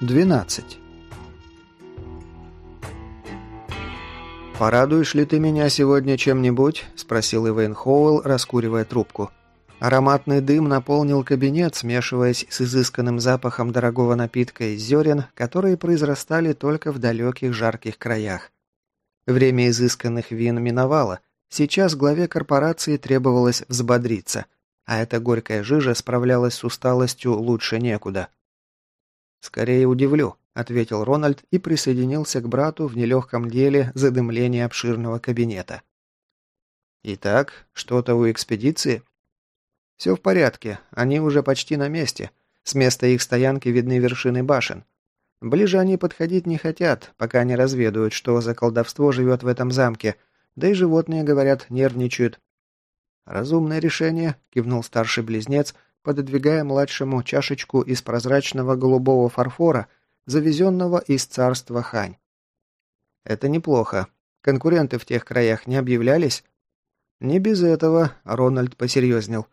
12. «Порадуешь ли ты меня сегодня чем-нибудь?» – спросил Ивейн Хоуэлл, раскуривая трубку. Ароматный дым наполнил кабинет, смешиваясь с изысканным запахом дорогого напитка из зерен, которые произрастали только в далеких жарких краях. Время изысканных вин миновало. Сейчас главе корпорации требовалось взбодриться, а эта горькая жижа справлялась с усталостью лучше некуда. «Скорее удивлю», — ответил Рональд и присоединился к брату в нелегком деле задымления обширного кабинета. «Итак, что-то у экспедиции?» «Все в порядке, они уже почти на месте. С места их стоянки видны вершины башен. Ближе они подходить не хотят, пока не разведают, что за колдовство живет в этом замке, да и животные, говорят, нервничают». «Разумное решение», — кивнул старший близнец, пододвигая младшему чашечку из прозрачного голубого фарфора, завезенного из царства Хань. «Это неплохо. Конкуренты в тех краях не объявлялись?» «Не без этого», — Рональд посерьезнел.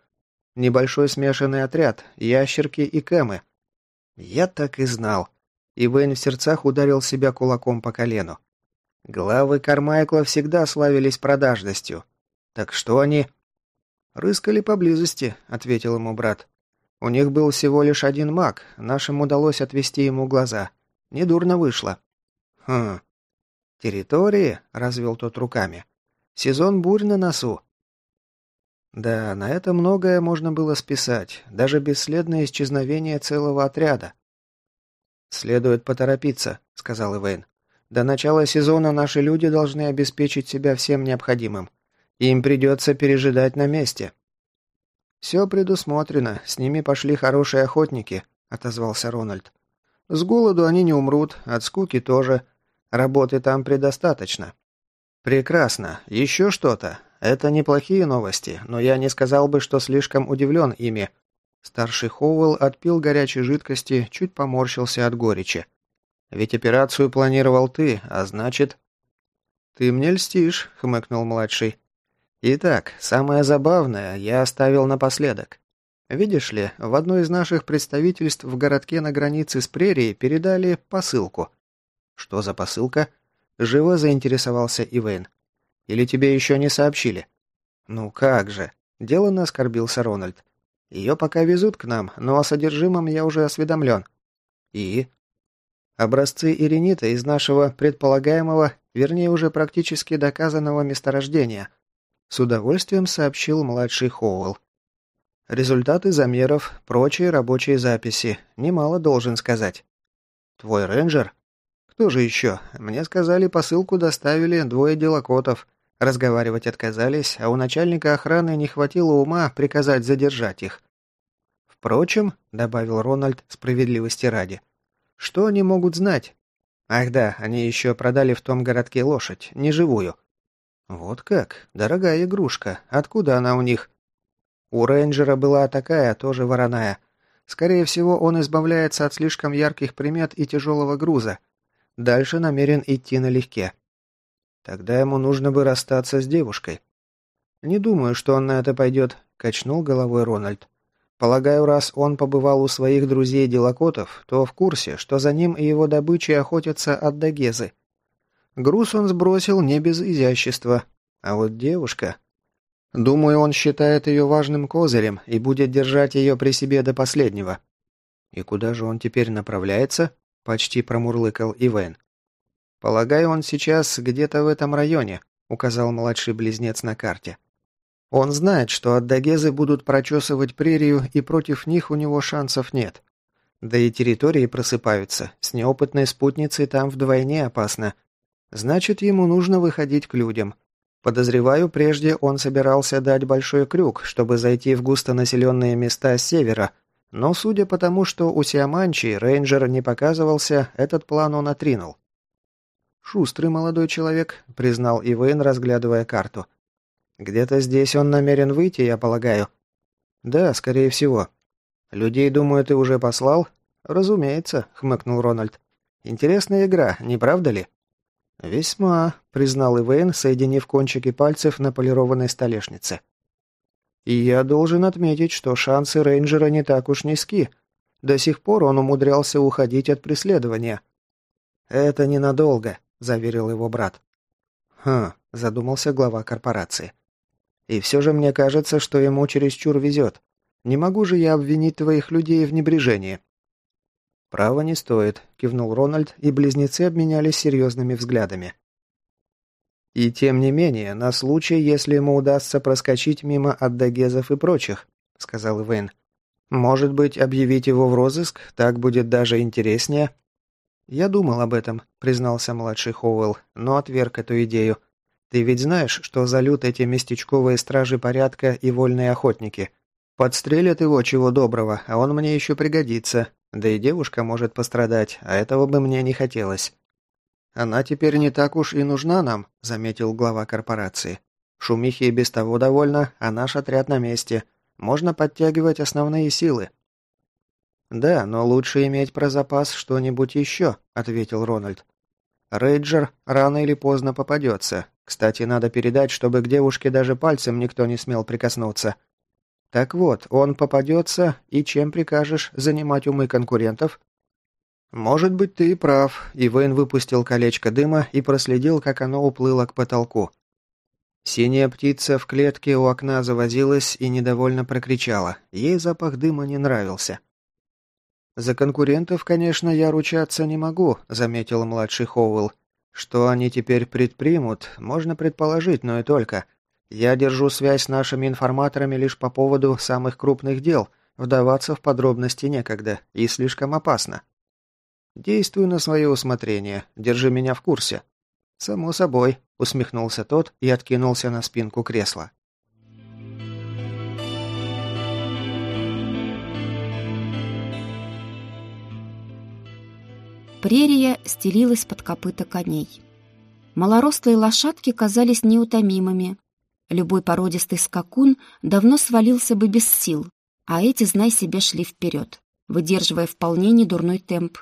«Небольшой смешанный отряд, ящерки и кэмы». «Я так и знал». И Вейн в сердцах ударил себя кулаком по колену. Главы Кармайкла всегда славились продажностью. Так что они... «Рыскали поблизости», — ответил ему брат. «У них был всего лишь один маг, нашим удалось отвести ему глаза. Недурно вышло». «Хм...» «Территории?» — развел тот руками. «Сезон бурь на носу». Да, на это многое можно было списать, даже бесследное исчезновение целого отряда. «Следует поторопиться», — сказал Ивейн. «До начала сезона наши люди должны обеспечить себя всем необходимым. Им придется пережидать на месте». «Все предусмотрено, с ними пошли хорошие охотники», — отозвался Рональд. «С голоду они не умрут, от скуки тоже. Работы там предостаточно». «Прекрасно. Еще что-то. Это неплохие новости, но я не сказал бы, что слишком удивлен ими». Старший Хоуэлл отпил горячей жидкости, чуть поморщился от горечи. «Ведь операцию планировал ты, а значит...» «Ты мне льстишь», — хмыкнул младший. Итак, самое забавное я оставил напоследок. Видишь ли, в одно из наших представительств в городке на границе с прерией передали посылку. Что за посылка? Живо заинтересовался Ивейн. Или тебе еще не сообщили? Ну как же? Деланно оскорбился Рональд. Ее пока везут к нам, но о содержимом я уже осведомлен. И? Образцы иринита из нашего предполагаемого, вернее уже практически доказанного месторождения – с удовольствием сообщил младший Хоуэлл. Результаты замеров, прочие рабочие записи. Немало должен сказать. Твой рейнджер? Кто же еще? Мне сказали, посылку доставили двое делокотов. Разговаривать отказались, а у начальника охраны не хватило ума приказать задержать их. Впрочем, добавил Рональд справедливости ради, что они могут знать? Ах да, они еще продали в том городке лошадь, неживую. «Вот как? Дорогая игрушка. Откуда она у них?» «У рейнджера была такая, тоже вороная. Скорее всего, он избавляется от слишком ярких примет и тяжелого груза. Дальше намерен идти налегке. Тогда ему нужно бы расстаться с девушкой». «Не думаю, что он на это пойдет», — качнул головой Рональд. «Полагаю, раз он побывал у своих друзей-делокотов, то в курсе, что за ним и его добычей охотятся от Дагезы. Груз он сбросил не без изящества. А вот девушка... Думаю, он считает ее важным козырем и будет держать ее при себе до последнего. И куда же он теперь направляется? Почти промурлыкал Ивен. Полагаю, он сейчас где-то в этом районе, указал младший близнец на карте. Он знает, что от Дагезы будут прочесывать прерию, и против них у него шансов нет. Да и территории просыпаются. С неопытной спутницей там вдвойне опасно. Значит, ему нужно выходить к людям. Подозреваю, прежде он собирался дать большой крюк, чтобы зайти в густонаселенные места с севера, но судя по тому, что у Сиаманчи рейнджер не показывался, этот план он отринул. «Шустрый молодой человек», — признал Ивейн, разглядывая карту. «Где-то здесь он намерен выйти, я полагаю». «Да, скорее всего». «Людей, думаю, ты уже послал?» «Разумеется», — хмыкнул Рональд. «Интересная игра, не правда ли?» «Весьма», — признал Ивейн, соединив кончики пальцев на полированной столешнице. «И я должен отметить, что шансы рейнджера не так уж низки. До сих пор он умудрялся уходить от преследования. «Это ненадолго», — заверил его брат. «Хм», — задумался глава корпорации. «И все же мне кажется, что ему чересчур везет. Не могу же я обвинить твоих людей в небрежении». «Право не стоит», — кивнул Рональд, и близнецы обменялись серьезными взглядами. «И тем не менее, на случай, если ему удастся проскочить мимо Аддагезов и прочих», — сказал Ивейн. «Может быть, объявить его в розыск? Так будет даже интереснее». «Я думал об этом», — признался младший Хоуэлл, но отверг эту идею. «Ты ведь знаешь, что залют эти местечковые стражи порядка и вольные охотники. Подстрелят его чего доброго, а он мне еще пригодится. Да и девушка может пострадать, а этого бы мне не хотелось». «Она теперь не так уж и нужна нам», — заметил глава корпорации. «Шумихи и без того довольно, а наш отряд на месте. Можно подтягивать основные силы». «Да, но лучше иметь про запас что-нибудь еще», — ответил Рональд. «Рейджер рано или поздно попадется. Кстати, надо передать, чтобы к девушке даже пальцем никто не смел прикоснуться. Так вот, он попадется, и чем прикажешь занимать умы конкурентов?» «Может быть, ты и прав», — Ивейн выпустил колечко дыма и проследил, как оно уплыло к потолку. Синяя птица в клетке у окна завозилась и недовольно прокричала. Ей запах дыма не нравился. «За конкурентов, конечно, я ручаться не могу», — заметил младший Хоуэлл. «Что они теперь предпримут, можно предположить, но и только. Я держу связь с нашими информаторами лишь по поводу самых крупных дел. Вдаваться в подробности некогда и слишком опасно. Действуй на свое усмотрение, держи меня в курсе». «Само собой», — усмехнулся тот и откинулся на спинку кресла. Прерия стелилась под копыта коней. Малорослые лошадки казались неутомимыми. Любой породистый скакун давно свалился бы без сил, а эти, знай себе, шли вперед, выдерживая вполне недурной темп.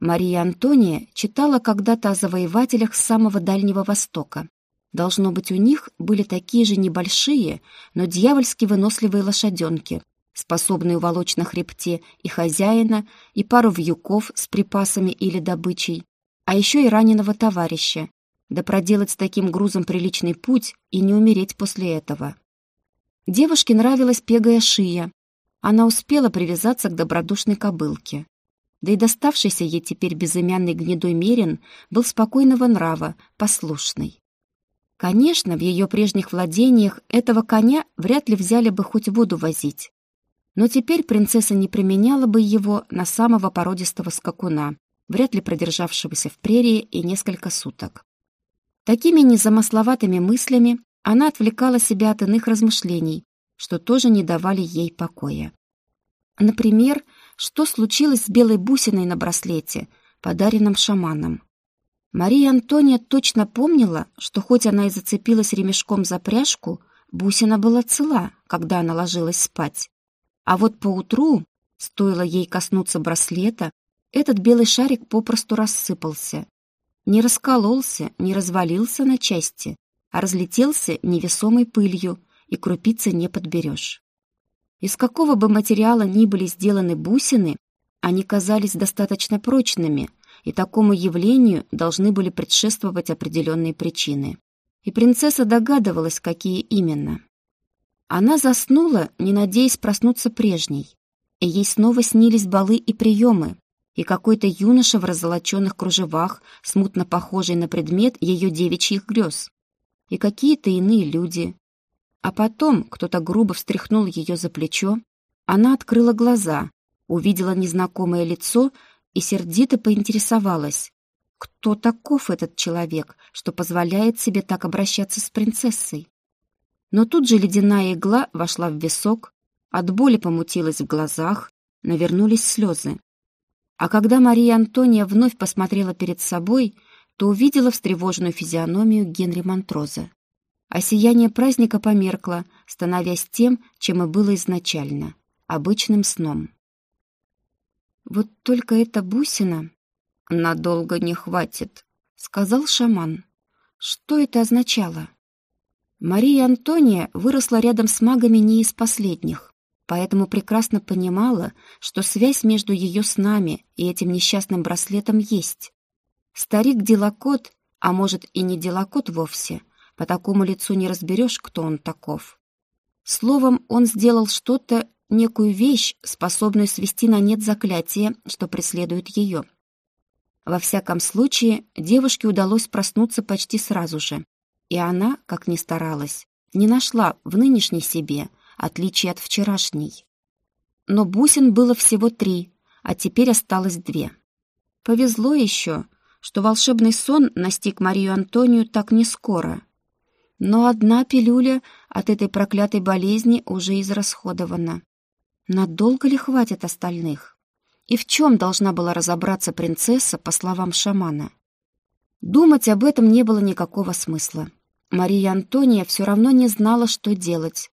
Мария Антония читала когда-то о завоевателях с самого Дальнего Востока. Должно быть, у них были такие же небольшие, но дьявольски выносливые лошаденки, способный уволочь на хребте и хозяина, и пару вьюков с припасами или добычей, а еще и раненого товарища, да проделать с таким грузом приличный путь и не умереть после этого. Девушке нравилась пегая шия. Она успела привязаться к добродушной кобылке. Да и доставшийся ей теперь безымянный гнедой мерин был спокойного нрава, послушный. Конечно, в ее прежних владениях этого коня вряд ли взяли бы хоть воду возить. Но теперь принцесса не применяла бы его на самого породистого скакуна, вряд ли продержавшегося в прерии и несколько суток. Такими незамысловатыми мыслями она отвлекала себя от иных размышлений, что тоже не давали ей покоя. Например, что случилось с белой бусиной на браслете, подаренном шаманом. Мария Антония точно помнила, что хоть она и зацепилась ремешком за пряжку, бусина была цела, когда она ложилась спать. А вот поутру, стоило ей коснуться браслета, этот белый шарик попросту рассыпался. Не раскололся, не развалился на части, а разлетелся невесомой пылью, и крупицы не подберешь. Из какого бы материала ни были сделаны бусины, они казались достаточно прочными, и такому явлению должны были предшествовать определенные причины. И принцесса догадывалась, какие именно. Она заснула, не надеясь проснуться прежней, и ей снова снились балы и приемы, и какой-то юноша в раззолоченных кружевах, смутно похожий на предмет ее девичьих грез, и какие-то иные люди. А потом кто-то грубо встряхнул ее за плечо, она открыла глаза, увидела незнакомое лицо и сердито поинтересовалась, кто таков этот человек, что позволяет себе так обращаться с принцессой. Но тут же ледяная игла вошла в висок, от боли помутилась в глазах, навернулись слезы. А когда Мария Антония вновь посмотрела перед собой, то увидела встревоженную физиономию Генри Монтроза. А сияние праздника померкло, становясь тем, чем и было изначально — обычным сном. «Вот только эта бусина надолго не хватит», — сказал шаман. Что это означало? Мария Антония выросла рядом с магами не из последних. Поэтому прекрасно понимала, что связь между ее снами и этим несчастным браслетом есть. Старик Делакот, а может и не Делакот вовсе, по такому лицу не разберешь, кто он таков. Словом, он сделал что-то, некую вещь, способную свести на нет заклятие, что преследует ее. Во всяком случае, девушке удалось проснуться почти сразу же, и она, как ни старалась, не нашла в нынешней себе отличия от вчерашней. Но бусин было всего три, а теперь осталось две. Повезло еще, что волшебный сон настиг Марию Антонию так не скоро. Но одна пилюля от этой проклятой болезни уже израсходована. Надолго ли хватит остальных? И в чем должна была разобраться принцесса, по словам шамана? Думать об этом не было никакого смысла. Мария Антония все равно не знала, что делать.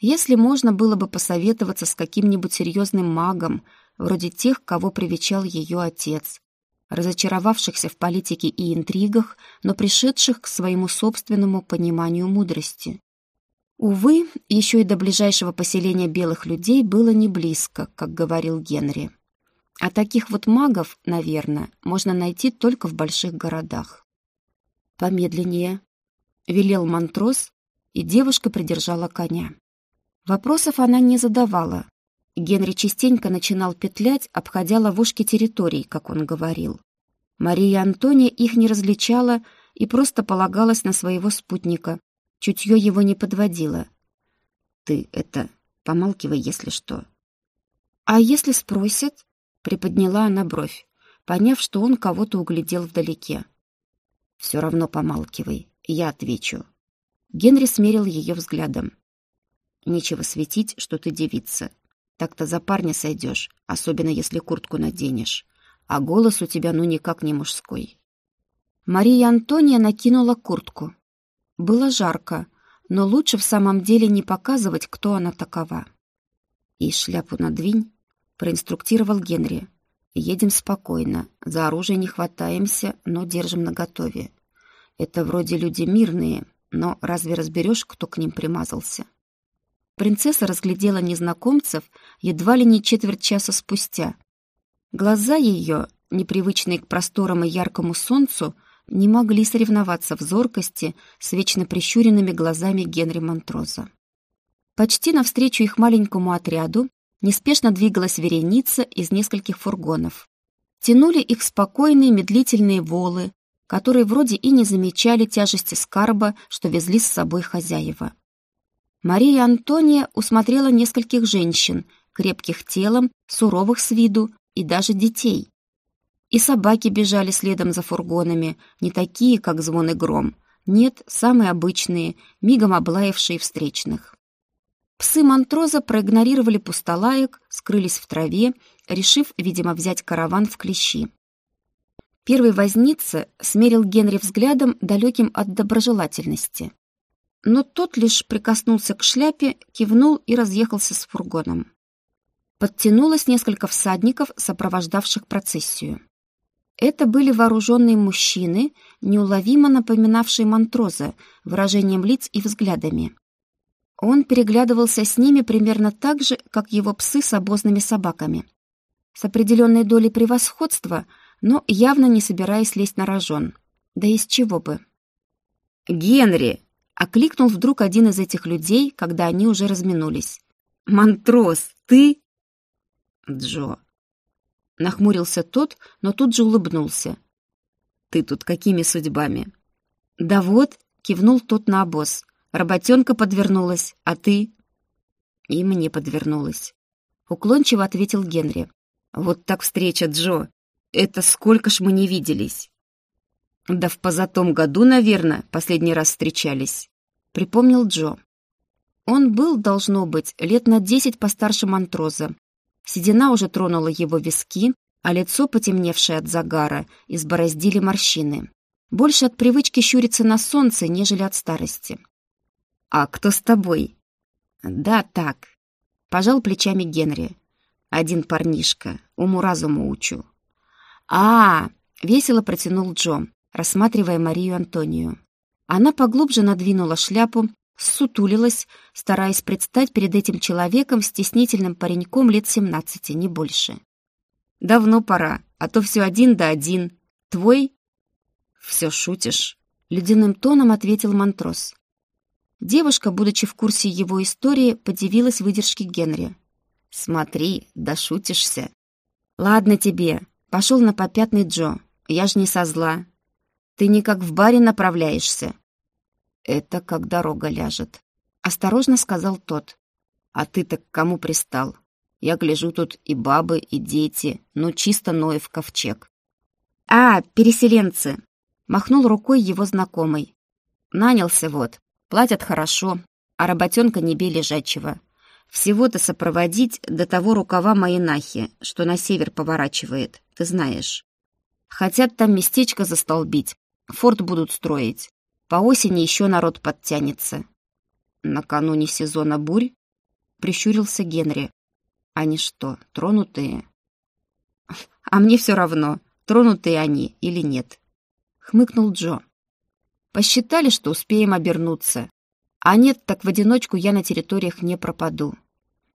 Если можно было бы посоветоваться с каким-нибудь серьезным магом, вроде тех, кого привечал ее отец, разочаровавшихся в политике и интригах, но пришедших к своему собственному пониманию мудрости. Увы, еще и до ближайшего поселения белых людей было не близко, как говорил Генри. А таких вот магов, наверное, можно найти только в больших городах. Помедленнее, велел Монтрос, и девушка придержала коня. Вопросов она не задавала. Генри частенько начинал петлять, обходя ловушки территорий, как он говорил. Мария Антония их не различала и просто полагалась на своего спутника. Чутье его не подводило. «Ты это... помалкивай, если что». «А если спросят?» — приподняла она бровь, поняв, что он кого-то углядел вдалеке. «Все равно помалкивай. Я отвечу. Генри смерил ее взглядом. Нечего светить, что ты девица. Так-то за парня сойдешь, особенно если куртку наденешь. А голос у тебя ну никак не мужской. Мария Антония накинула куртку. Было жарко, но лучше в самом деле не показывать, кто она такова. «И шляпу надвинь», — проинструктировал Генри. «Едем спокойно, за оружие не хватаемся, но держим наготове. Это вроде люди мирные, но разве разберешь, кто к ним примазался? Принцесса разглядела незнакомцев едва ли не четверть часа спустя. Глаза ее, непривычные к просторам и яркому солнцу, не могли соревноваться в зоркости с вечно прищуренными глазами Генри Монтроза. Почти навстречу их маленькому отряду неспешно двигалась вереница из нескольких фургонов. Тянули их спокойные медлительные волы, которые вроде и не замечали тяжести скарба, что везли с собой хозяева. Мария Антония усмотрела нескольких женщин, крепких телом, суровых с виду, и даже детей. И собаки бежали следом за фургонами, не такие, как звон и гром. Нет, самые обычные, мигом облаявшие встречных. Псы Монтроза проигнорировали пустолаек, скрылись в траве, решив, видимо, взять караван в клещи. Первый возница смерил Генри взглядом, далеким от доброжелательности. Но тот лишь прикоснулся к шляпе, кивнул и разъехался с фургоном. Подтянулось несколько всадников, сопровождавших процессию. Это были вооруженные мужчины, неуловимо напоминавшие Монтроза выражением лиц и взглядами. Он переглядывался с ними примерно так же, как его псы с обозными собаками. С определенной долей превосходства – но явно не собираясь лезть на рожон. Да из чего бы? «Генри!» — окликнул вдруг один из этих людей, когда они уже разминулись. «Монтрос, ты?» «Джо». Нахмурился тот, но тут же улыбнулся. «Ты тут какими судьбами?» «Да вот», — кивнул тот на обоз. «Работенка подвернулась, а ты?» «И мне подвернулась», — уклончиво ответил Генри. «Вот так встреча, Джо. Это сколько ж мы не виделись? Да в позатом году, наверное, последний раз встречались, припомнил Джо. Он был, должно быть, лет на десять постарше Монтроза. Седина уже тронула его виски, а лицо, потемневшее от загара, избороздили морщины. Больше от привычки щуриться на солнце, нежели от старости. «А кто с тобой?» «Да, так», — пожал плечами Генри. «Один парнишка, уму-разуму учу. а, весело протянул Джо, рассматривая Марию Антонию. Она поглубже надвинула шляпу, сутулилась, стараясь предстать перед этим человеком стеснительным пареньком лет семнадцати, не больше. «Давно пора, а то все один да один. Твой?» «Все шутишь», — ледяным тоном ответил Монтрос. Девушка, будучи в курсе его истории, подивилась выдержке Генри. «Смотри, да шутишься». «Ладно тебе, пошел на попятный Джо, я ж не со зла. Ты не как в баре направляешься». «Это как дорога ляжет», — осторожно сказал тот. «А ты-то к кому пристал? Я гляжу тут и бабы, и дети, ну чисто Ноев ковчег». «А, переселенцы!» — махнул рукой его знакомый. «Нанялся вот, платят хорошо, а работенка не бей лежачего. Всего-то сопроводить до того рукава моей нахи, что на север поворачивает, ты знаешь. Хотят там местечко застолбить, форт будут строить. По осени еще народ подтянется. Накануне сезона бурь прищурился Генри. Они что, тронутые? А мне все равно, тронутые они или нет. Хмыкнул Джо. Посчитали, что успеем обернуться. А нет, так в одиночку я на территориях не пропаду.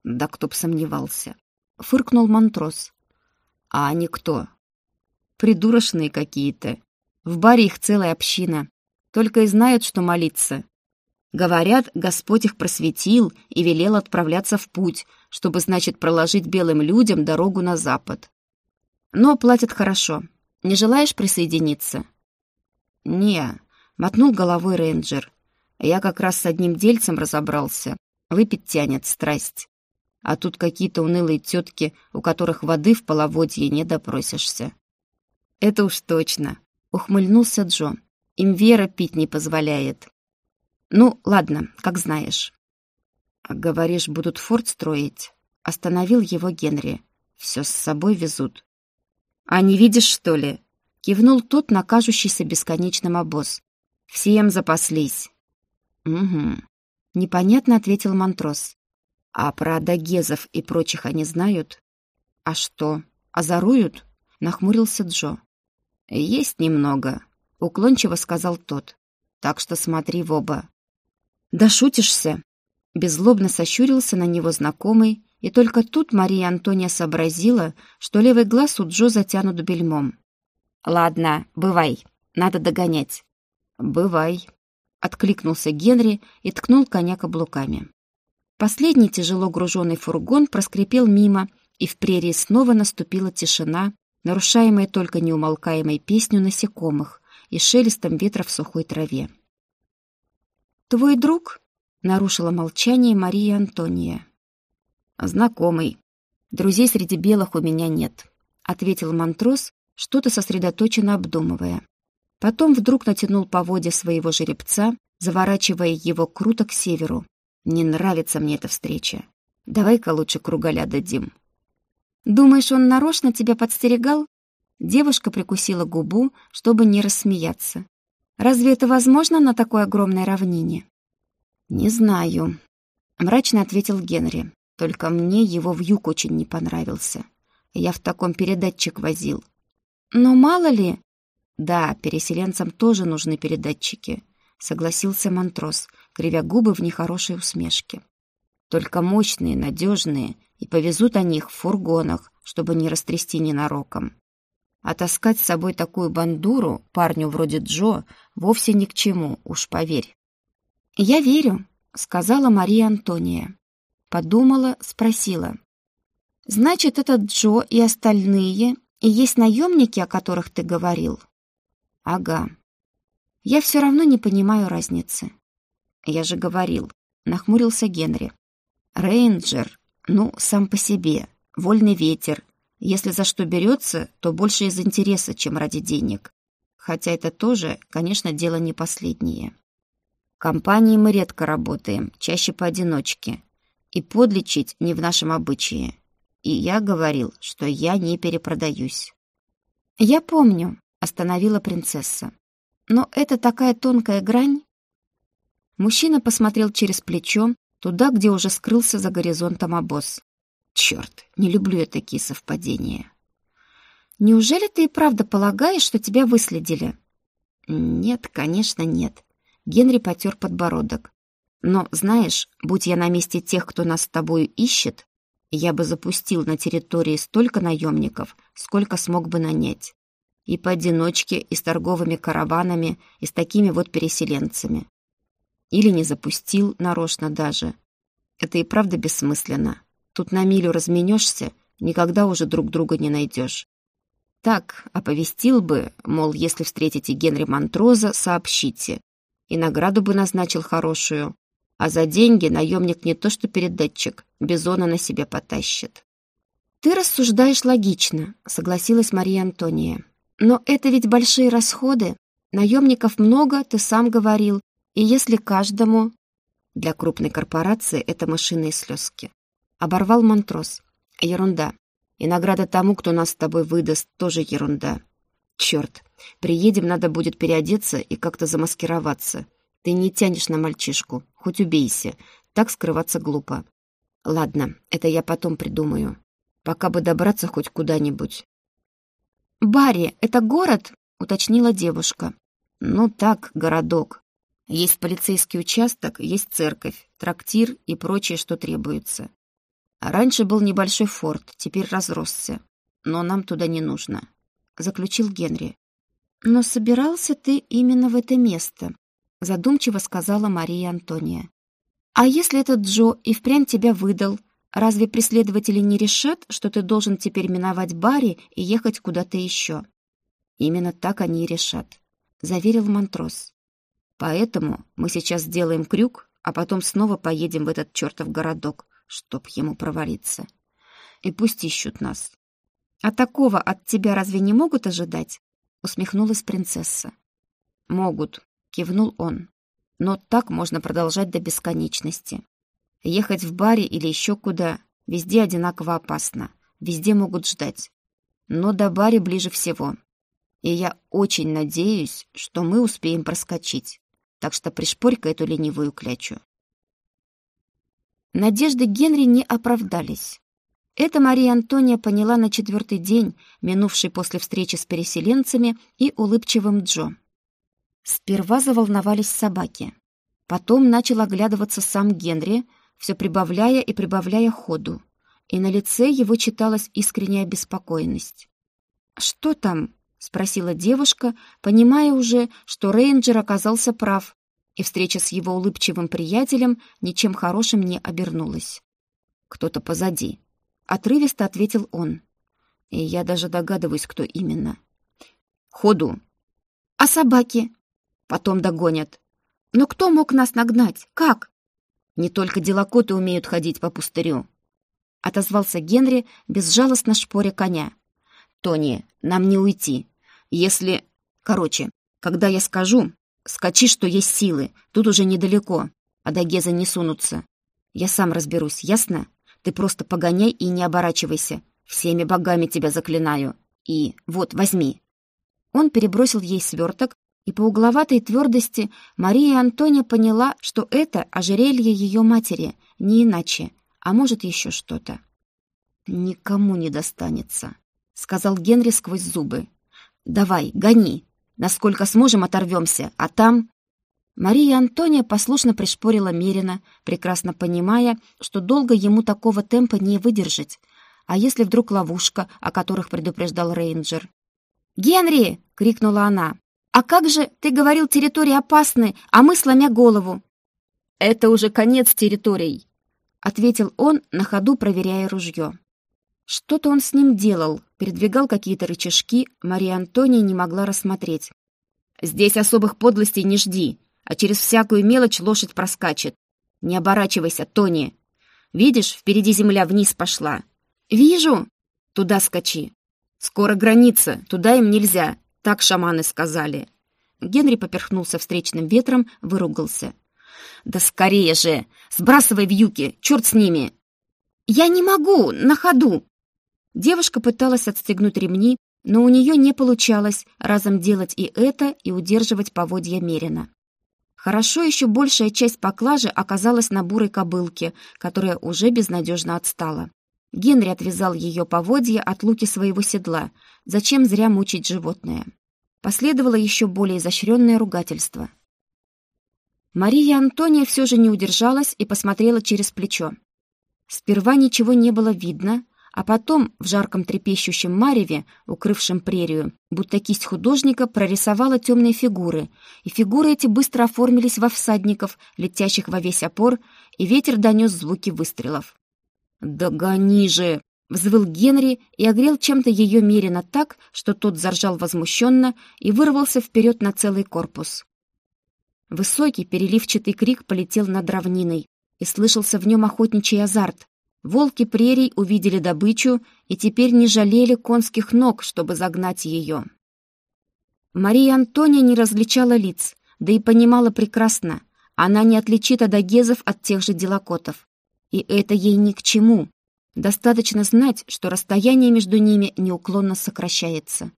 Да кто б сомневался. Фыркнул Монтрос. А они кто? Придурочные какие-то. В баре их целая община только и знают, что молиться. Говорят, Господь их просветил и велел отправляться в путь, чтобы, значит, проложить белым людям дорогу на запад. Но платят хорошо. Не желаешь присоединиться? Не, мотнул головой рейнджер. Я как раз с одним дельцем разобрался. Выпить тянет страсть. А тут какие-то унылые тетки, у которых воды в половодье не допросишься. Это уж точно, ухмыльнулся Джон. Им Вера пить не позволяет. Ну, ладно, как знаешь. Говоришь, будут форт строить? Остановил его Генри. Все с собой везут. А не видишь, что ли? Кивнул тот на кажущийся бесконечным обоз. Всем запаслись. Угу. Непонятно ответил Монтрос. А про Дагезов и прочих они знают? А что, озоруют? Нахмурился Джо. Есть немного, — уклончиво сказал тот. «Так что смотри в оба». «Да шутишься!» Беззлобно сощурился на него знакомый, и только тут Мария Антония сообразила, что левый глаз у Джо затянут бельмом. «Ладно, бывай, надо догонять». «Бывай», — откликнулся Генри и ткнул коня каблуками. Последний тяжело груженный фургон проскрипел мимо, и в прерии снова наступила тишина, нарушаемая только неумолкаемой песню насекомых, и шелестом ветра в сухой траве. «Твой друг?» — нарушила молчание Мария Антония. «Знакомый. Друзей среди белых у меня нет», — ответил Монтрос, что-то сосредоточенно обдумывая. Потом вдруг натянул поводья своего жеребца, заворачивая его круто к северу. «Не нравится мне эта встреча. Давай-ка лучше кругаля дадим». «Думаешь, он нарочно тебя подстерегал?» Девушка прикусила губу, чтобы не рассмеяться. «Разве это возможно на такой огромной равнине?» «Не знаю», — мрачно ответил Генри. «Только мне его вьюг очень не понравился. Я в таком передатчик возил». «Но мало ли...» «Да, переселенцам тоже нужны передатчики», — согласился Монтрос, кривя губы в нехорошей усмешке. «Только мощные, надежные, и повезут они их в фургонах, чтобы не растрясти ненароком. А таскать с собой такую бандуру парню вроде Джо вовсе ни к чему, уж поверь. «Я верю», — сказала Мария Антония. Подумала, спросила. «Значит, этот Джо и остальные и есть наемники, о которых ты говорил?» «Ага. Я все равно не понимаю разницы». «Я же говорил», — нахмурился Генри. «Рейнджер, ну, сам по себе, вольный ветер, если за что берется, то больше из интереса, чем ради денег. Хотя это тоже, конечно, дело не последнее. В компании мы редко работаем, чаще поодиночке. И подлечить не в нашем обычае. И я говорил, что я не перепродаюсь. «Я помню», — остановила принцесса. «Но это такая тонкая грань». Мужчина посмотрел через плечо, туда, где уже скрылся за горизонтом обоз. Черт, не люблю я такие совпадения. Неужели ты и правда полагаешь, что тебя выследили? Нет, конечно, нет. Генри потер подбородок. Но, знаешь, будь я на месте тех, кто нас с тобою ищет, я бы запустил на территории столько наемников, сколько смог бы нанять. И поодиночке, и с торговыми караванами, и с такими вот переселенцами. Или не запустил нарочно даже. Это и правда бессмысленно. Тут на милю разменешься, никогда уже друг друга не найдешь. Так, оповестил бы, мол, если встретите Генри Монтроза, сообщите. И награду бы назначил хорошую. А за деньги наемник не то что передатчик, бизона на себе потащит. «Ты рассуждаешь логично», — согласилась Мария Антония. «Но это ведь большие расходы. Наемников много, ты сам говорил. И если каждому...» Для крупной корпорации это машины и слезки. Оборвал Монтрос. Ерунда. И награда тому, кто нас с тобой выдаст, тоже ерунда. Черт, приедем, надо будет переодеться и как-то замаскироваться. Ты не тянешь на мальчишку, хоть убейся. Так скрываться глупо. Ладно, это я потом придумаю. Пока бы добраться хоть куда-нибудь. «Барри, это город?» — уточнила девушка. «Ну так, городок. Есть полицейский участок, есть церковь, трактир и прочее, что требуется. Раньше был небольшой форт, теперь разросся. Но нам туда не нужно», — заключил Генри. «Но собирался ты именно в это место», — задумчиво сказала Мария Антония. «А если этот Джо и впрямь тебя выдал, разве преследователи не решат, что ты должен теперь миновать Барри и ехать куда-то еще?» «Именно так они и решат», — заверил Монтрос. «Поэтому мы сейчас сделаем крюк, а потом снова поедем в этот чертов городок, чтоб ему провалиться. И пусть ищут нас. А такого от тебя разве не могут ожидать? Усмехнулась принцесса. Могут, кивнул он. Но так можно продолжать до бесконечности. Ехать в баре или еще куда, везде одинаково опасно. Везде могут ждать. Но до баре ближе всего. И я очень надеюсь, что мы успеем проскочить. Так что пришпорь-ка эту ленивую клячу. Надежды Генри не оправдались. Это Мария Антония поняла на четвертый день, минувший после встречи с переселенцами и улыбчивым Джо. Сперва заволновались собаки. Потом начал оглядываться сам Генри, все прибавляя и прибавляя ходу. И на лице его читалась искренняя беспокойность. «Что там?» — спросила девушка, понимая уже, что рейнджер оказался прав, и встреча с его улыбчивым приятелем ничем хорошим не обернулась. «Кто-то позади», — отрывисто ответил он. «И я даже догадываюсь, кто именно». «Ходу!» «А собаки?» «Потом догонят». «Но кто мог нас нагнать? Как?» «Не только делокоты умеют ходить по пустырю», — отозвался Генри, безжалостно шпоря коня. «Тони, нам не уйти. Если... Короче, когда я скажу, Скачи, что есть силы. Тут уже недалеко. А до Геза не сунутся. Я сам разберусь, ясно? Ты просто погоняй и не оборачивайся. Всеми богами тебя заклинаю. И вот, возьми». Он перебросил ей сверток, и по угловатой твердости Мария Антония поняла, что это ожерелье ее матери, не иначе, а может еще что-то. «Никому не достанется», — сказал Генри сквозь зубы. «Давай, гони, Насколько сможем, оторвемся, а там...» Мария Антония послушно пришпорила Мерина, прекрасно понимая, что долго ему такого темпа не выдержать. А если вдруг ловушка, о которых предупреждал рейнджер? «Генри!» — крикнула она. «А как же, ты говорил, территории опасны, а мы сломя голову!» «Это уже конец территорий!» — ответил он, на ходу проверяя ружье. Что-то он с ним делал, передвигал какие-то рычажки, Мария Антония не могла рассмотреть. «Здесь особых подлостей не жди, а через всякую мелочь лошадь проскачет. Не оборачивайся, Тони. Видишь, впереди земля вниз пошла. Вижу. Туда скачи. Скоро граница, туда им нельзя, так шаманы сказали». Генри поперхнулся встречным ветром, выругался. «Да скорее же! Сбрасывай вьюки, черт с ними!» «Я не могу, на ходу!» Девушка пыталась отстегнуть ремни, но у нее не получалось разом делать и это, и удерживать поводья Мерина. Хорошо еще большая часть поклажи оказалась на бурой кобылке, которая уже безнадежно отстала. Генри отвязал ее поводья от луки своего седла. Зачем зря мучить животное? Последовало еще более изощренное ругательство. Мария Антония все же не удержалась и посмотрела через плечо. Сперва ничего не было видно, а потом в жарком трепещущем мареве, укрывшем прерию, будто кисть художника прорисовала темные фигуры, и фигуры эти быстро оформились во всадников, летящих во весь опор, и ветер донес звуки выстрелов. «Догони же!» — взвыл Генри и огрел чем-то ее мерено так, что тот заржал возмущенно и вырвался вперед на целый корпус. Высокий переливчатый крик полетел над равниной, и слышался в нем охотничий азарт, Волки прерий увидели добычу и теперь не жалели конских ног, чтобы загнать ее. Мария Антония не различала лиц, да и понимала прекрасно, она не отличит адагезов от тех же делокотов. И это ей ни к чему. Достаточно знать, что расстояние между ними неуклонно сокращается.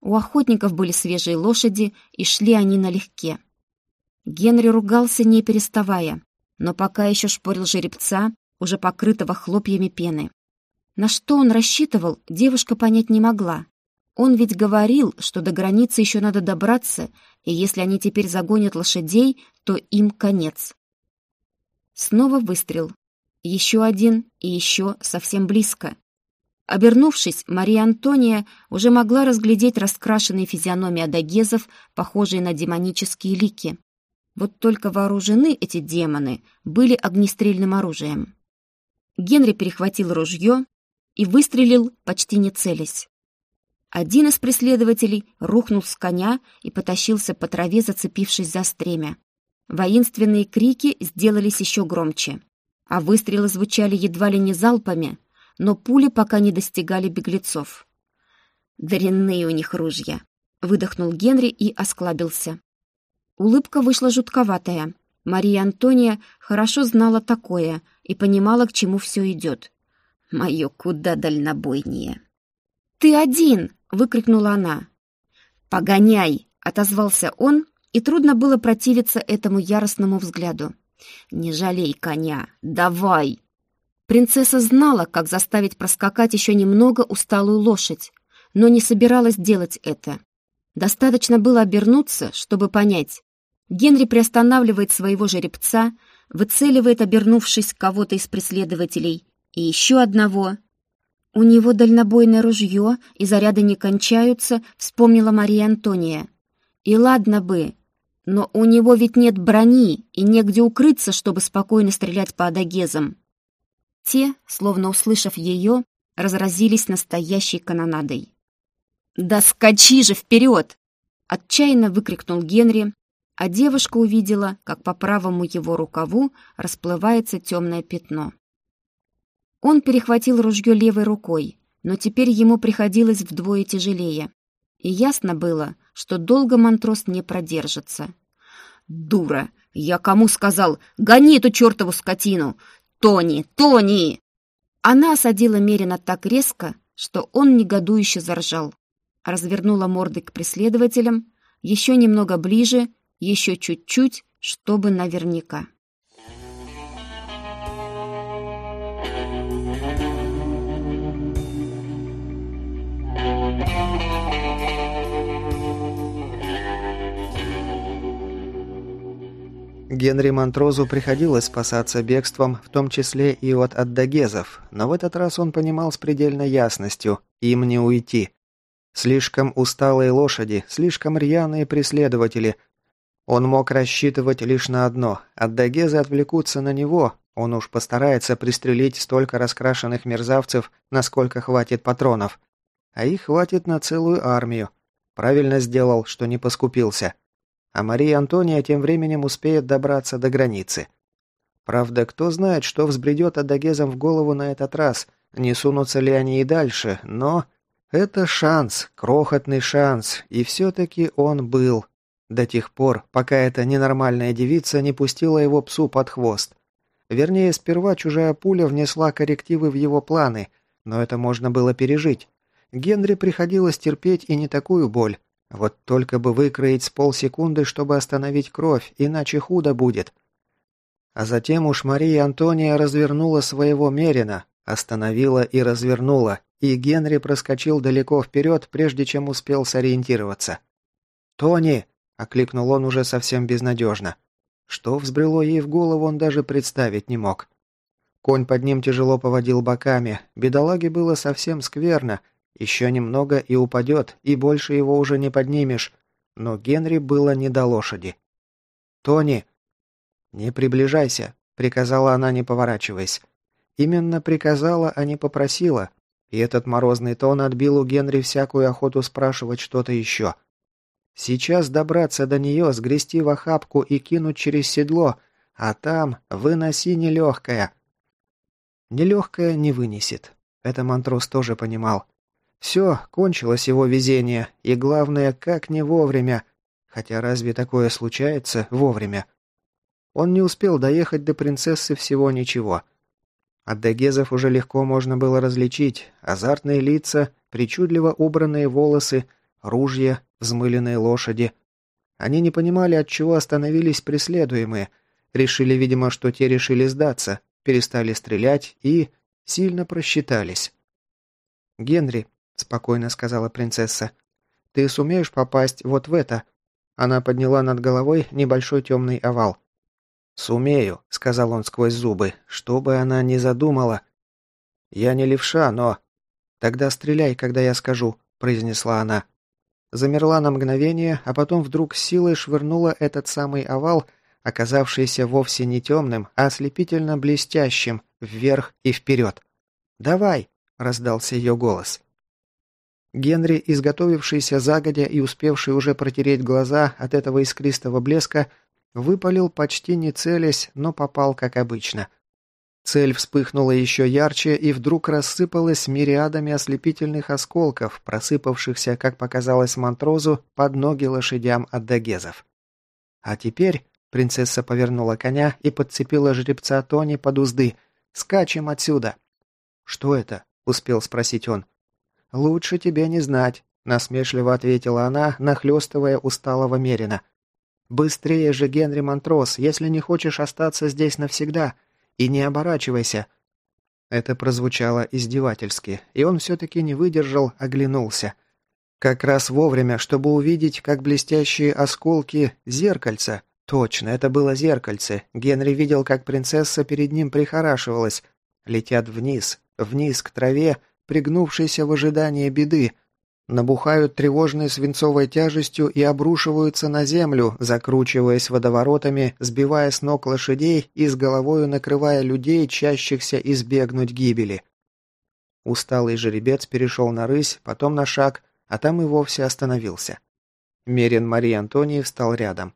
У охотников были свежие лошади, и шли они налегке. Генри ругался, не переставая, но пока еще шпорил жеребца, уже покрытого хлопьями пены. На что он рассчитывал, девушка понять не могла. Он ведь говорил, что до границы еще надо добраться, и если они теперь загонят лошадей, то им конец. Снова выстрел. Еще один и еще совсем близко. Обернувшись, Мария Антония уже могла разглядеть раскрашенные физиономии адагезов, похожие на демонические лики. Вот только вооружены эти демоны были огнестрельным оружием. Генри перехватил ружье и выстрелил, почти не целясь. Один из преследователей рухнул с коня и потащился по траве, зацепившись за стремя. Воинственные крики сделались еще громче, а выстрелы звучали едва ли не залпами, но пули пока не достигали беглецов. «Дрянные у них ружья!» — выдохнул Генри и осклабился. Улыбка вышла жутковатая — Мария Антония хорошо знала такое и понимала, к чему все идет. «Мое куда дальнобойнее». «Ты один!» — выкрикнула она. «Погоняй!» — отозвался он, и трудно было противиться этому яростному взгляду. «Не жалей коня! Давай!» Принцесса знала, как заставить проскакать еще немного усталую лошадь, но не собиралась делать это. Достаточно было обернуться, чтобы понять, Генри приостанавливает своего жеребца, выцеливает, обернувшись кого-то из преследователей, и еще одного. «У него дальнобойное ружье, и заряды не кончаются», — вспомнила Мария Антония. «И ладно бы, но у него ведь нет брони и негде укрыться, чтобы спокойно стрелять по адагезам». Те, словно услышав ее, разразились настоящей канонадой. «Да скачи же вперед!» — отчаянно выкрикнул Генри, а девушка увидела, как по правому его рукаву расплывается темное пятно. Он перехватил ружье левой рукой, но теперь ему приходилось вдвое тяжелее. И ясно было, что долго Монтрос не продержится. «Дура! Я кому сказал? Гони эту чертову скотину! Тони! Тони!» Она осадила Мерина так резко, что он негодующе заржал. Развернула морды к преследователям, еще немного ближе еще чуть-чуть, чтобы наверняка. Генри Монтрозу приходилось спасаться бегством, в том числе и от аддагезов, но в этот раз он понимал с предельной ясностью – им не уйти. Слишком усталые лошади, слишком рьяные преследователи, он мог рассчитывать лишь на одно – отдагезы отвлекутся на него, он уж постарается пристрелить столько раскрашенных мерзавцев, насколько хватит патронов. А их хватит на целую армию. Правильно сделал, что не поскупился. А Мария Антония тем временем успеет добраться до границы. Правда, кто знает, что взбредет Адагезам в голову на этот раз, не сунутся ли они и дальше, но... Это шанс, крохотный шанс, и все-таки он был. До тех пор, пока эта ненормальная девица не пустила его псу под хвост. Вернее, сперва чужая пуля внесла коррективы в его планы, но это можно было пережить. Генри приходилось терпеть и не такую боль. Вот только бы выкроить с полсекунды, чтобы остановить кровь, иначе худо будет. А затем уж Мария Антония развернула своего Мерина, остановила и развернула, и Генри проскочил далеко вперед, прежде чем успел сориентироваться. «Тони!» — окликнул он уже совсем безнадежно. Что взбрело ей в голову, он даже представить не мог. Конь под ним тяжело поводил боками. Бедолаге было совсем скверно. Еще немного и упадет, и больше его уже не поднимешь. Но Генри было не до лошади. «Тони!» «Не приближайся», — приказала она, не поворачиваясь. Именно приказала, а не попросила. И этот морозный тон отбил у Генри всякую охоту спрашивать что-то еще. Сейчас добраться до нее, сгрести в охапку и кинуть через седло, а там выноси нелегкое. Нелегкое не вынесет. Это Монтрос тоже понимал. Все, кончилось его везение, и главное, как не вовремя. Хотя разве такое случается вовремя? Он не успел доехать до принцессы всего ничего. От дегезов уже легко можно было различить азартные лица, причудливо убранные волосы, ружья, взмыленные лошади. Они не понимали, от чего остановились преследуемые. Решили, видимо, что те решили сдаться, перестали стрелять и сильно просчитались. «Генри», — спокойно сказала принцесса, — «ты сумеешь попасть вот в это?» Она подняла над головой небольшой темный овал. «Сумею», — сказал он сквозь зубы, — «что бы она ни задумала». «Я не левша, но...» «Тогда стреляй, когда я скажу», — произнесла она замерла на мгновение, а потом вдруг силой швырнула этот самый овал, оказавшийся вовсе не темным, а ослепительно блестящим, вверх и вперед. «Давай!» – раздался ее голос. Генри, изготовившийся загодя и успевший уже протереть глаза от этого искристого блеска, выпалил почти не целясь, но попал как обычно. Цель вспыхнула еще ярче и вдруг рассыпалась мириадами ослепительных осколков, просыпавшихся, как показалось Монтрозу, под ноги лошадям от дагезов. А теперь принцесса повернула коня и подцепила жеребца Тони под узды. «Скачем отсюда!» «Что это?» — успел спросить он. «Лучше тебе не знать», — насмешливо ответила она, нахлестывая усталого Мерина. «Быстрее же, Генри Монтрос, если не хочешь остаться здесь навсегда!» И не оборачивайся!» Это прозвучало издевательски, и он все-таки не выдержал, оглянулся. Как раз вовремя, чтобы увидеть, как блестящие осколки зеркальца. Точно, это было зеркальце. Генри видел, как принцесса перед ним прихорашивалась. Летят вниз, вниз к траве, пригнувшейся в ожидании беды, набухают тревожной свинцовой тяжестью и обрушиваются на землю, закручиваясь водоворотами, сбивая с ног лошадей и с головою накрывая людей, чащихся избегнуть гибели. Усталый жеребец перешел на рысь, потом на шаг, а там и вовсе остановился. Мерин Марии Антонии встал рядом.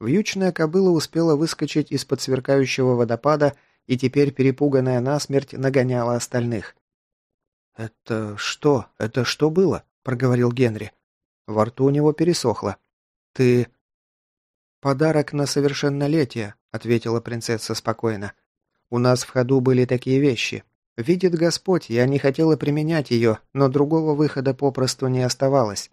Вьючная кобыла успела выскочить из-под сверкающего водопада и теперь, перепуганная насмерть, нагоняла остальных. «Это что? Это что было?» – проговорил Генри. Во рту у него пересохло. «Ты...» «Подарок на совершеннолетие», – ответила принцесса спокойно. «У нас в ходу были такие вещи. Видит Господь, я не хотела применять ее, но другого выхода попросту не оставалось».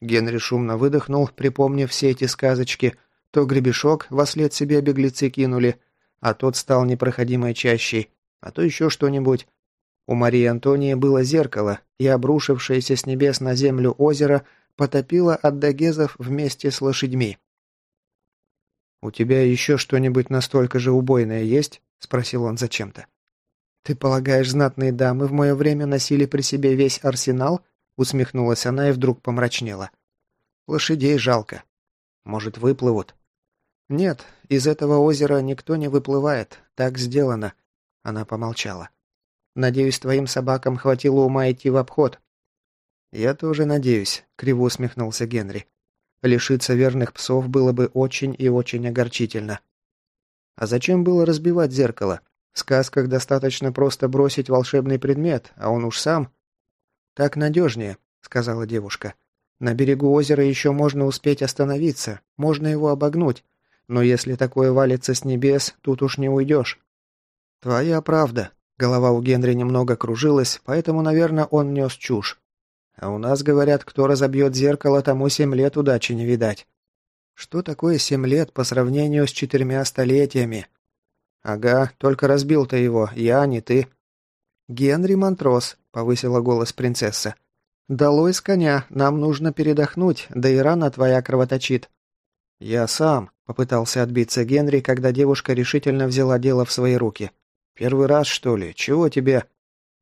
Генри шумно выдохнул, припомнив все эти сказочки. То гребешок во след себе беглецы кинули, а тот стал непроходимой чащей, а то еще что-нибудь. У Марии Антонии было зеркало, и обрушившееся с небес на землю озеро потопило Аддагезов вместе с лошадьми. «У тебя еще что-нибудь настолько же убойное есть?» – спросил он зачем-то. «Ты полагаешь, знатные дамы в мое время носили при себе весь арсенал?» – усмехнулась она и вдруг помрачнела. «Лошадей жалко. Может, выплывут?» «Нет, из этого озера никто не выплывает. Так сделано». Она помолчала. Надеюсь, твоим собакам хватило ума идти в обход». «Я тоже надеюсь», — криво усмехнулся Генри. «Лишиться верных псов было бы очень и очень огорчительно». «А зачем было разбивать зеркало? В сказках достаточно просто бросить волшебный предмет, а он уж сам...» «Так надежнее», — сказала девушка. «На берегу озера еще можно успеть остановиться, можно его обогнуть, но если такое валится с небес, тут уж не уйдешь». «Твоя правда», Голова у Генри немного кружилась, поэтому, наверное, он нес чушь. А у нас, говорят, кто разобьет зеркало, тому семь лет удачи не видать. Что такое семь лет по сравнению с четырьмя столетиями? Ага, только разбил-то его, я, а не ты. Генри Монтрос, повысила голос принцесса. «Долой с коня, нам нужно передохнуть, да и рана твоя кровоточит». «Я сам», попытался отбиться Генри, когда девушка решительно взяла дело в свои руки. «Первый раз, что ли? Чего тебе?»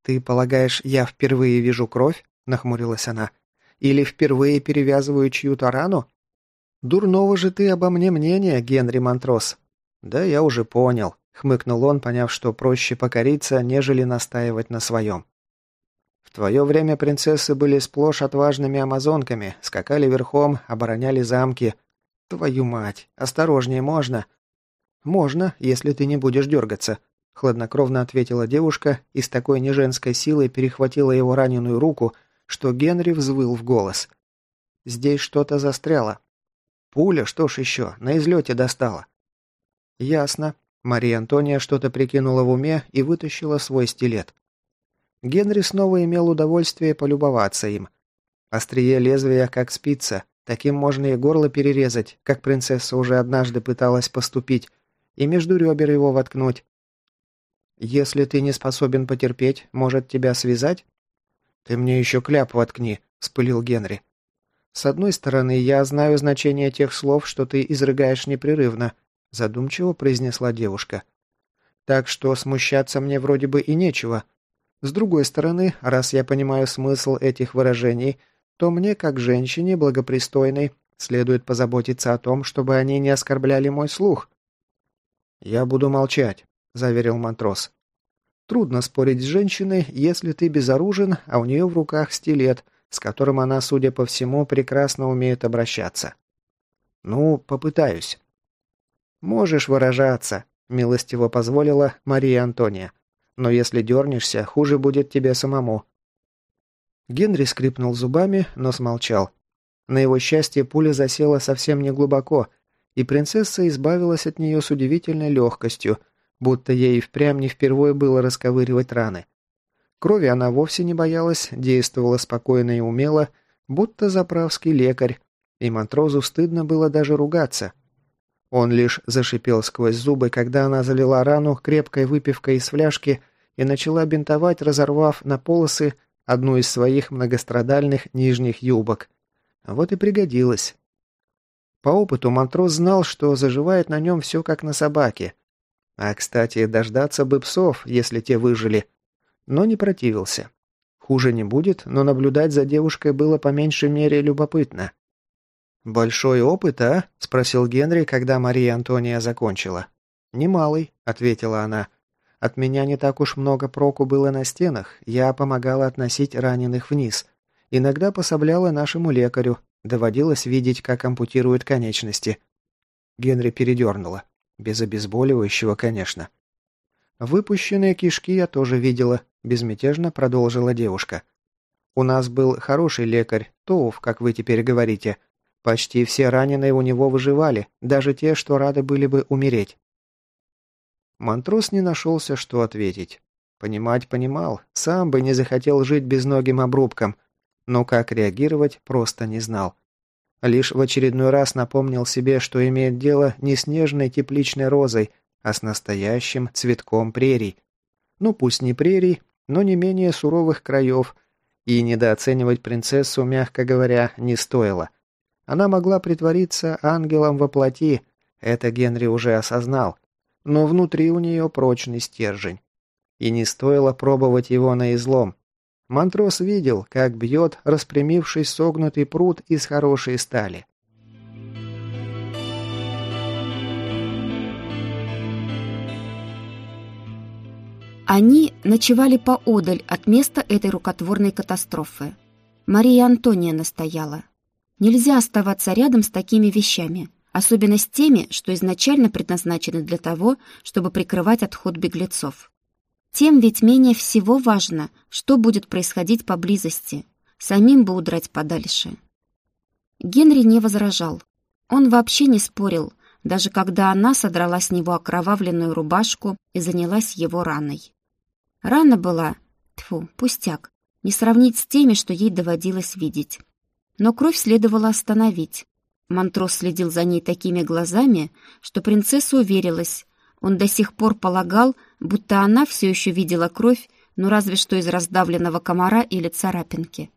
«Ты полагаешь, я впервые вижу кровь?» – нахмурилась она. «Или впервые перевязываю чью-то рану?» «Дурного же ты обо мне мнения, Генри Монтрос». «Да я уже понял», – хмыкнул он, поняв, что проще покориться, нежели настаивать на своем. В твое время принцессы были сплошь отважными амазонками, скакали верхом, обороняли замки. Твою мать, осторожнее можно. Можно, если ты не будешь дергаться, хладнокровно ответила девушка и с такой неженской силой перехватила его раненую руку, что Генри взвыл в голос. Здесь что-то застряло. Пуля, что ж еще, на излете достала. Ясно. Мария Антония что-то прикинула в уме и вытащила свой стилет. Генри снова имел удовольствие полюбоваться им. Острие лезвия, как спица, таким можно и горло перерезать, как принцесса уже однажды пыталась поступить, и между ребер его воткнуть. «Если ты не способен потерпеть, может, тебя связать?» «Ты мне еще кляп воткни», — спылил Генри. «С одной стороны, я знаю значение тех слов, что ты изрыгаешь непрерывно», — задумчиво произнесла девушка. «Так что смущаться мне вроде бы и нечего. С другой стороны, раз я понимаю смысл этих выражений, то мне, как женщине благопристойной, следует позаботиться о том, чтобы они не оскорбляли мой слух. «Я буду молчать», — заверил матрос. «Трудно спорить с женщиной, если ты безоружен, а у нее в руках стилет, с которым она, судя по всему, прекрасно умеет обращаться». «Ну, попытаюсь». «Можешь выражаться», — милостиво позволила Мария Антония. Но если дернешься, хуже будет тебе самому». Генри скрипнул зубами, но смолчал. На его счастье пуля засела совсем не глубоко, и принцесса избавилась от нее с удивительной легкостью, будто ей впрямь не впервые было расковыривать раны. Крови она вовсе не боялась, действовала спокойно и умело, будто заправский лекарь, и матрозу стыдно было даже ругаться. Он лишь зашипел сквозь зубы, когда она залила рану крепкой выпивкой из фляжки и начала бинтовать, разорвав на полосы одну из своих многострадальных нижних юбок. Вот и пригодилось. По опыту матрос знал, что заживает на нем все как на собаке. А, кстати, дождаться бы псов, если те выжили. Но не противился. Хуже не будет, но наблюдать за девушкой было по меньшей мере любопытно. «Большой опыт, а?» – спросил Генри, когда Мария Антония закончила. «Немалый», – ответила она. «От меня не так уж много проку было на стенах. Я помогала относить раненых вниз. Иногда пособляла нашему лекарю. Доводилось видеть, как ампутируют конечности». Генри передернула. Без обезболивающего, конечно. «Выпущенные кишки я тоже видела», – безмятежно продолжила девушка. «У нас был хороший лекарь, Тоуф, как вы теперь говорите». Почти все раненые у него выживали, даже те, что рады были бы умереть. Монтрос не нашелся, что ответить. Понимать понимал, сам бы не захотел жить безногим обрубком, но как реагировать, просто не знал. Лишь в очередной раз напомнил себе, что имеет дело не с нежной тепличной розой, а с настоящим цветком прерий. Ну, пусть не прерий, но не менее суровых краев, и недооценивать принцессу, мягко говоря, не стоило. Она могла притвориться ангелом во плоти, это Генри уже осознал, но внутри у нее прочный стержень. И не стоило пробовать его на излом. Монтрос видел, как бьет распрямившись согнутый пруд из хорошей стали. Они ночевали поодаль от места этой рукотворной катастрофы. Мария Антония настояла. Нельзя оставаться рядом с такими вещами, особенно с теми, что изначально предназначены для того, чтобы прикрывать отход беглецов. Тем ведь менее всего важно, что будет происходить поблизости. Самим бы удрать подальше. Генри не возражал. Он вообще не спорил, даже когда она содрала с него окровавленную рубашку и занялась его раной. Рана была, тьфу, пустяк, не сравнить с теми, что ей доводилось видеть. Но кровь следовало остановить. Монтрос следил за ней такими глазами, что принцесса уверилась. Он до сих пор полагал, будто она все еще видела кровь, но разве что из раздавленного комара или царапинки.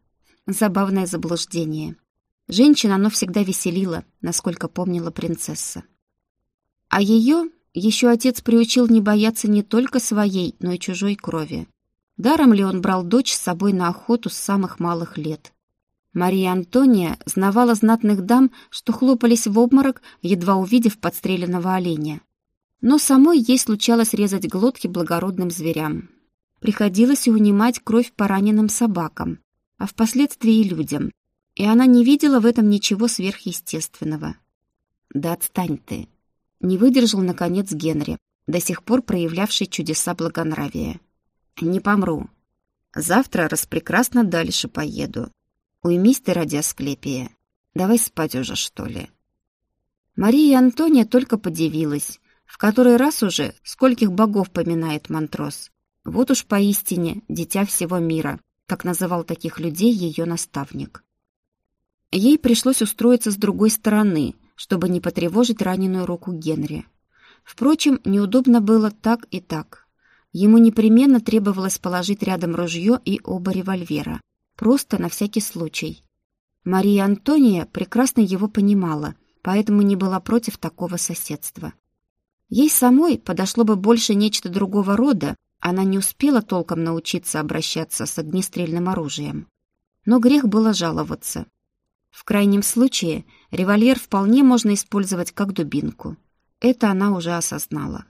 Забавное заблуждение. Женщина оно всегда веселило, насколько помнила принцесса. А ее еще отец приучил не бояться не только своей, но и чужой крови. Даром ли он брал дочь с собой на охоту с самых малых лет? Мария Антония знавала знатных дам, что хлопались в обморок, едва увидев подстреленного оленя. Но самой ей случалось резать глотки благородным зверям. Приходилось и унимать кровь пораненным собакам, а впоследствии и людям. И она не видела в этом ничего сверхъестественного. «Да отстань ты!» Не выдержал, наконец, Генри, до сих пор проявлявший чудеса благонравия. «Не помру. Завтра распрекрасно дальше поеду. Уймись ты ради Асклепия. Давай спать уже, что ли?» Мария Антония только подивилась, в который раз уже скольких богов поминает Монтрос. Вот уж поистине дитя всего мира, как называл таких людей ее наставник. Ей пришлось устроиться с другой стороны, чтобы не потревожить раненую руку Генри. Впрочем, неудобно было так и так. Ему непременно требовалось положить рядом ружье и оба револьвера. Просто на всякий случай. Мария Антония прекрасно его понимала, поэтому не была против такого соседства. Ей самой подошло бы больше нечто другого рода, она не успела толком научиться обращаться с огнестрельным оружием. Но грех было жаловаться. В крайнем случае револьвер вполне можно использовать как дубинку. Это она уже осознала.